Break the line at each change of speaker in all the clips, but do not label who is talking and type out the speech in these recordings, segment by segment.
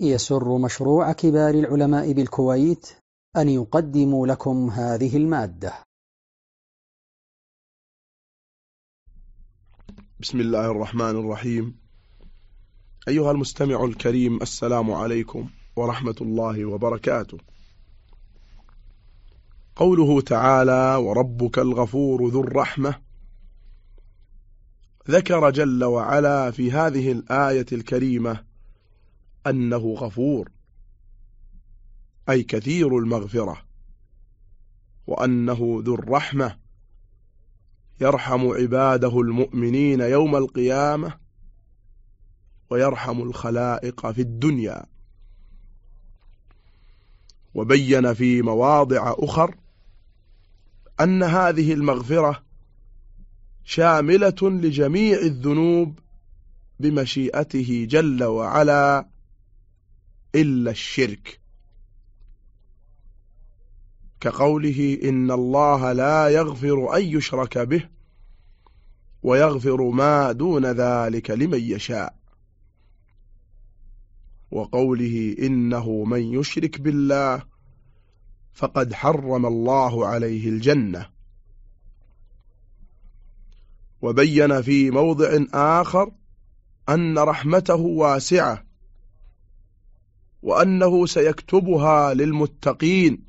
يسر مشروع كبار العلماء بالكويت أن يقدم لكم هذه المادة.
بسم الله الرحمن الرحيم. أيها المستمع الكريم السلام عليكم ورحمة الله وبركاته. قوله تعالى وربك الغفور ذو الرحمة ذكر جل وعلا في هذه الآية الكريمة أنه غفور أي كثير المغفرة وأنه ذو الرحمة يرحم عباده المؤمنين يوم القيامة ويرحم الخلائق في الدنيا. وبين في مواضع أخر أن هذه المغفرة شاملة لجميع الذنوب بمشيئته جل وعلا إلا الشرك. كقوله إن الله لا يغفر أن يشرك به ويغفر ما دون ذلك لمن يشاء. وقوله إنه من يشرك بالله فقد حرم الله عليه الجنة. وبين في موضع آخر أن رحمته واسعة وأنه سيكتبها للمتقين.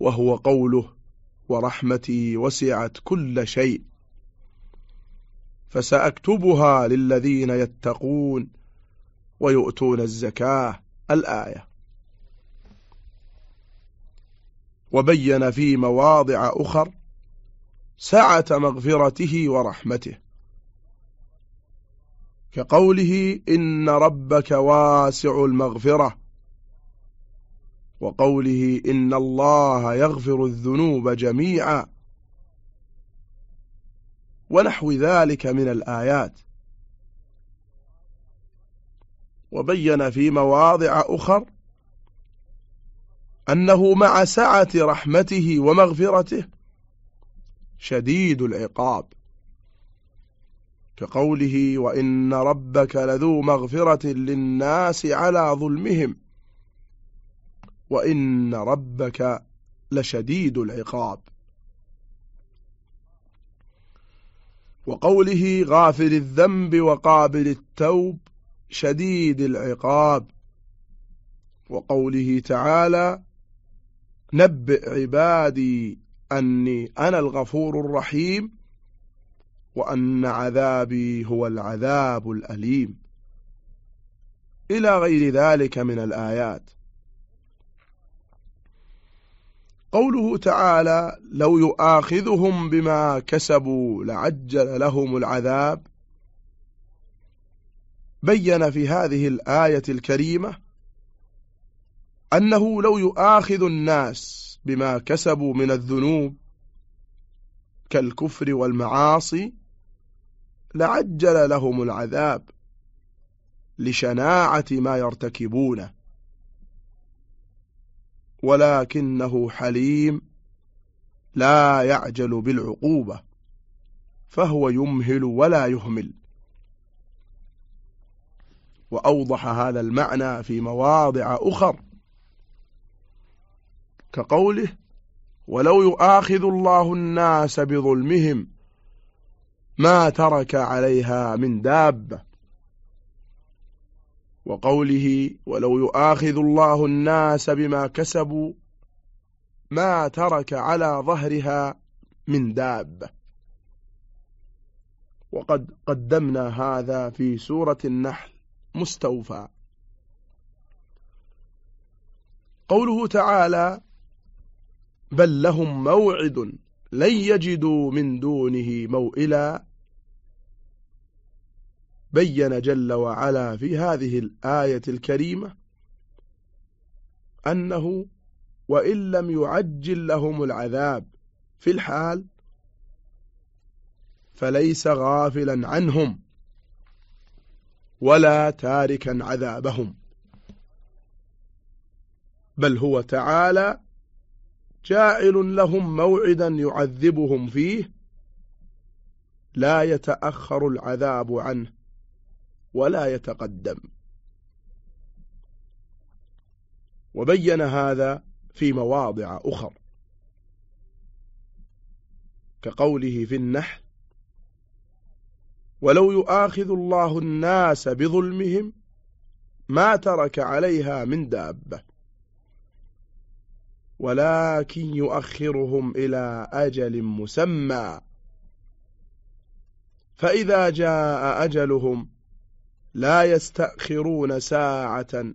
وهو قوله ورحمتي وسعت كل شيء. فسأكتبها للذين يتقون ويؤتون الزكاة الآية. وبين في مواضع أخر سعة مغفرته ورحمته. كقوله إن ربك واسع المغفرة وقوله إن الله يغفر الذنوب جميعا ونحو ذلك من الآيات. وبين في مواضع أخر أنه مع سعة رحمته ومغفرته شديد العقاب. كقوله وإن ربك لذو مغفرة للناس على ظلمهم وإن ربك لشديد العقاب. وقوله غافر الذنب وقابل التوب شديد العقاب. وقوله تعالى نبئ عبادي أني أنا الغفور الرحيم. وأن عذابي هو العذاب الأليم. إلى غير ذلك من الآيات. قوله تعالى لو يؤاخذهم بما كسبوا لعجل لهم العذاب بين في هذه الآية الكريمة أنه لو يؤاخذ الناس بما كسبوا من الذنوب كالكفر والمعاصي لعجل لهم العذاب لشناعة ما يرتكبونه ولكنه حليم لا يعجل بالعقوبة فهو يمهل ولا يهمل. وأوضح هذا المعنى في مواضع أخر كقوله ولو يؤاخذ الله الناس بظلمهم ما ترك عليها من دابة وقوله ولو يؤاخذ الله الناس بما كسبوا ما ترك على ظهرها من دابة وقد قدمنا هذا في سورة النحل مستوفى. قوله تعالى بل لهم موعد لن يجدوا من دونه موئلا. بين جل وعلا في هذه الآية الكريمة أنه وإن لم يعجل لهم العذاب في الحال فليس غافلا عنهم ولا تاركا عذابهم. بل هو تعالى جاعل لهم موعدا يعذبهم فيه لا يتأخر العذاب عنه ولا يتقدم. وبين هذا في مواضع أخر كقوله في النحل ولو يؤاخذ الله الناس بظلمهم ما ترك عليها من دابة. ولكن يؤخرهم إلى أجل مسمى. فإذا جاء أجلهم لا يستأخرون ساعة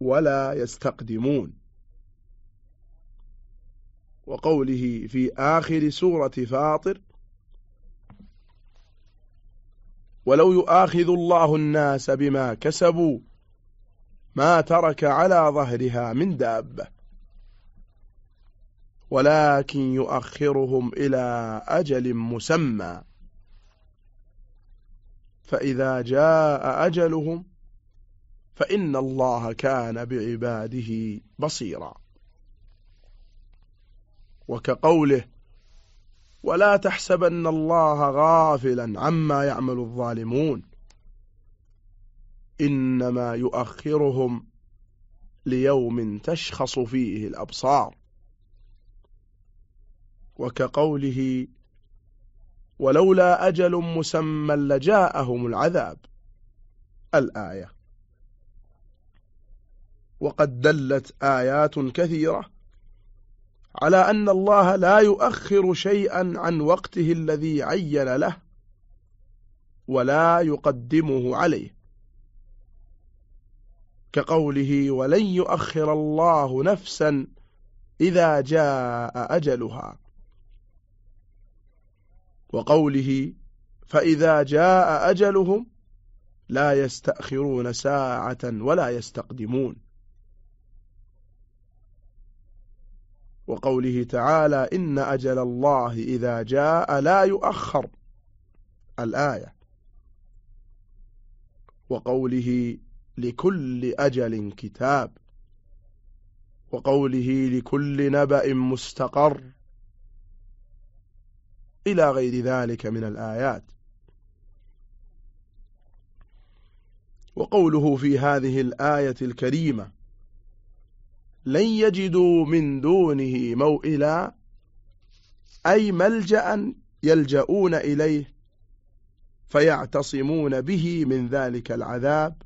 ولا يستقدمون. وقوله في آخر سورة فاطر ولو يؤاخذ الله الناس بما كسبوا ما ترك على ظهرها من دابة. ولكن يؤخرهم إلى أجل مسمى. فإذا جاء أجلهم فإن الله كان بعباده بصيرا. وكقوله ولا تحسبن الله غافلا عما يعمل الظالمون. إنما يؤخرهم ليوم تشخص فيه الأبصار. وكقوله ولولا أجل مسمى لجاءهم العذاب. الآية. وقد دلت آيات كثيرة على أن الله لا يؤخر شيئا عن وقته الذي عين له ولا يقدمه عليه. كقوله ولن يؤخر الله نفسا إذا جاء أجلها. وقوله فإذا جاء أجلهم لا يستأخرون ساعة ولا يستقدمون. وقوله تعالى إن أجل الله إذا جاء لا يؤخر. الآية. وقوله لكل أجل كتاب. وقوله لكل نبأ مستقر. إلى غير ذلك من الآيات. وقوله في هذه الآية الكريمة لن يجدوا من دونه موئلا أي ملجأ يلجؤون إليه فيعتصمون به من ذلك العذاب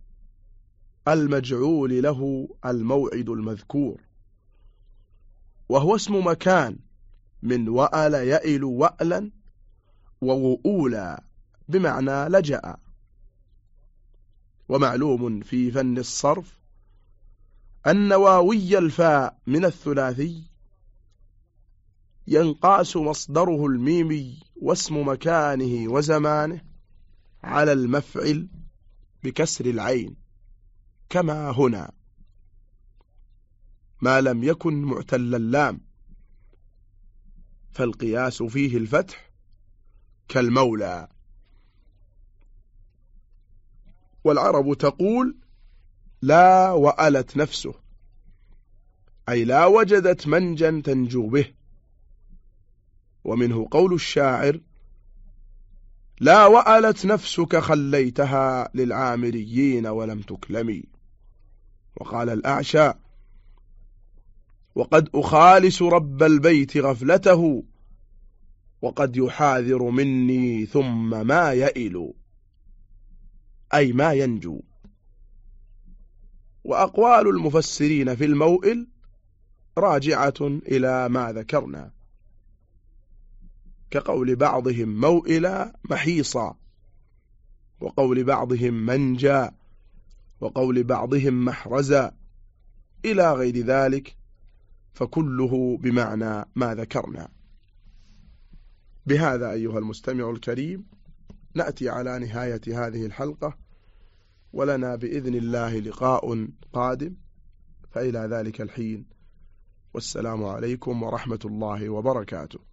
المجعول له الموعد المذكور. وهو اسم مكان من وأل يئل وألا ووؤولا بمعنى لجأ. ومعلوم في فن الصرف أن واوي الفاء من الثلاثي ينقاس مصدره الميمي واسم مكانه وزمانه على المفعل بكسر العين كما هنا. ما لم يكن معتل اللام. فالقياس فيه الفتح كالمولى. والعرب تقول لا وألت نفسه أي لا وجدت منجا تنجو به. ومنه قول الشاعر لا وألت نفسك خليتها للعامريين ولم تكلمي. وقال الأعشى وقد أخالس رب البيت غفلته وقد يحاذر مني ثم ما يئل. أي ما ينجو. وأقوال المفسرين في الموئل راجعة إلى ما ذكرنا. كقول بعضهم موئلا محيصا وقول بعضهم منجا وقول بعضهم محرزا إلى غير ذلك فكله بمعنى ما ذكرنا. بهذا أيها المستمع الكريم نأتي على نهاية هذه الحلقة ولنا بإذن الله لقاء قادم. فإلى ذلك الحين والسلام عليكم ورحمة الله وبركاته.